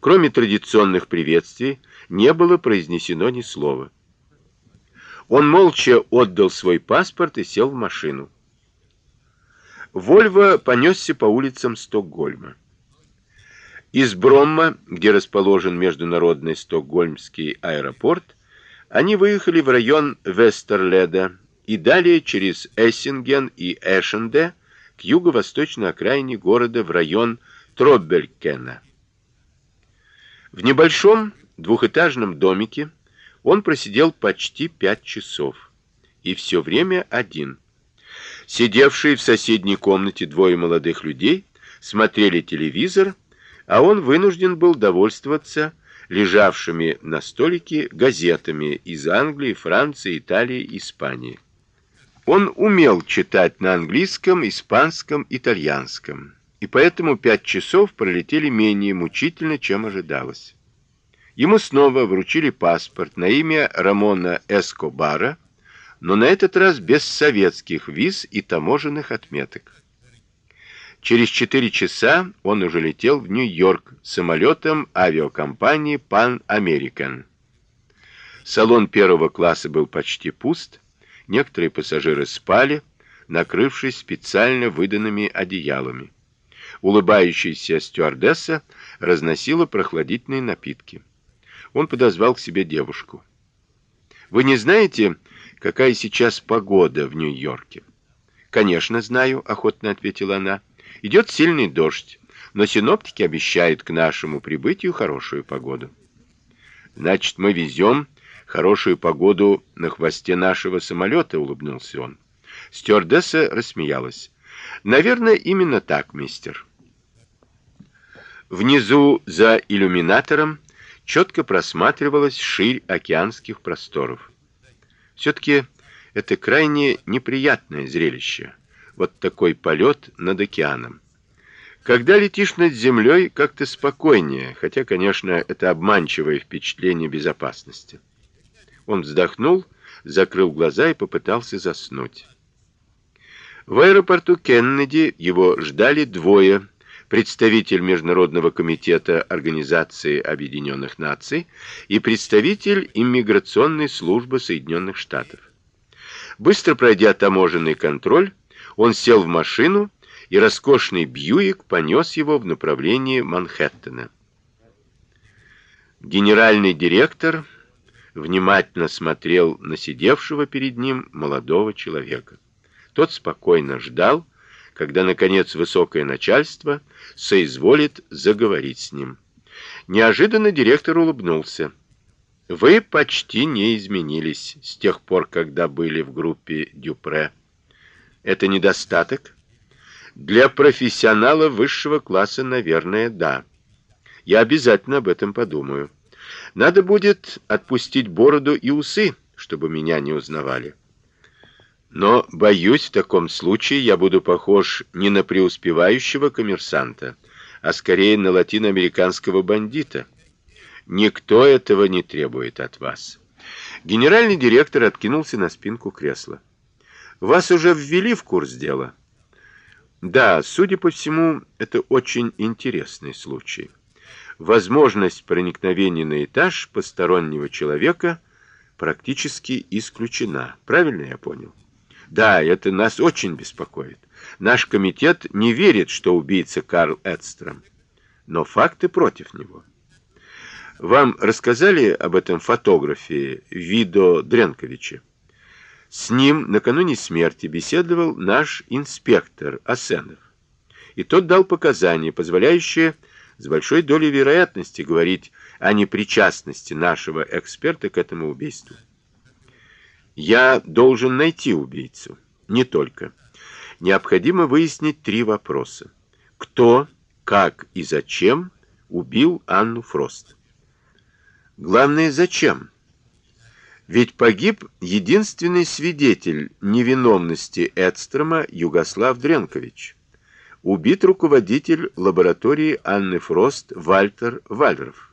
Кроме традиционных приветствий, не было произнесено ни слова. Он молча отдал свой паспорт и сел в машину. Вольво понесся по улицам Стокгольма. Из Бромма, где расположен международный стокгольмский аэропорт, они выехали в район Вестерледа и далее через Эссинген и Эшенде к юго-восточной окраине города в район Троббелькена. В небольшом двухэтажном домике он просидел почти пять часов, и все время один. Сидевшие в соседней комнате двое молодых людей смотрели телевизор, а он вынужден был довольствоваться лежавшими на столике газетами из Англии, Франции, Италии, Испании. Он умел читать на английском, испанском, итальянском, и поэтому пять часов пролетели менее мучительно, чем ожидалось. Ему снова вручили паспорт на имя Рамона Эскобара, но на этот раз без советских виз и таможенных отметок. Через четыре часа он уже летел в Нью-Йорк самолетом авиакомпании Pan American. Салон первого класса был почти пуст, некоторые пассажиры спали, накрывшись специально выданными одеялами. Улыбающаяся стюардесса разносила прохладительные напитки он подозвал к себе девушку. Вы не знаете, какая сейчас погода в Нью-Йорке? Конечно, знаю, охотно ответила она. Идет сильный дождь, но синоптики обещают к нашему прибытию хорошую погоду. Значит, мы везем хорошую погоду на хвосте нашего самолета, улыбнулся он. Стюардесса рассмеялась. Наверное, именно так, мистер. Внизу за иллюминатором четко просматривалась ширь океанских просторов. Все-таки это крайне неприятное зрелище. Вот такой полет над океаном. Когда летишь над землей, как-то спокойнее, хотя, конечно, это обманчивое впечатление безопасности. Он вздохнул, закрыл глаза и попытался заснуть. В аэропорту Кеннеди его ждали двое представитель Международного комитета Организации Объединенных Наций и представитель иммиграционной службы Соединенных Штатов. Быстро пройдя таможенный контроль, он сел в машину, и роскошный Бьюик понес его в направлении Манхэттена. Генеральный директор внимательно смотрел на сидевшего перед ним молодого человека. Тот спокойно ждал, когда наконец высокое начальство соизволит заговорить с ним. Неожиданно директор улыбнулся. Вы почти не изменились с тех пор, когда были в группе Дюпре. Это недостаток? Для профессионала высшего класса, наверное, да. Я обязательно об этом подумаю. Надо будет отпустить бороду и усы, чтобы меня не узнавали. Но, боюсь, в таком случае я буду похож не на преуспевающего коммерсанта, а скорее на латиноамериканского бандита. Никто этого не требует от вас. Генеральный директор откинулся на спинку кресла. Вас уже ввели в курс дела? Да, судя по всему, это очень интересный случай. Возможность проникновения на этаж постороннего человека практически исключена. Правильно я понял? Да, это нас очень беспокоит. Наш комитет не верит, что убийца Карл Эдстром, но факты против него. Вам рассказали об этом фотографе Видо Дренковиче? С ним накануне смерти беседовал наш инспектор Асенов. И тот дал показания, позволяющие с большой долей вероятности говорить о непричастности нашего эксперта к этому убийству. Я должен найти убийцу. Не только. Необходимо выяснить три вопроса. Кто, как и зачем убил Анну Фрост? Главное, зачем? Ведь погиб единственный свидетель невиновности Эдстрома Югослав Дренкович. Убит руководитель лаборатории Анны Фрост Вальтер Вальров.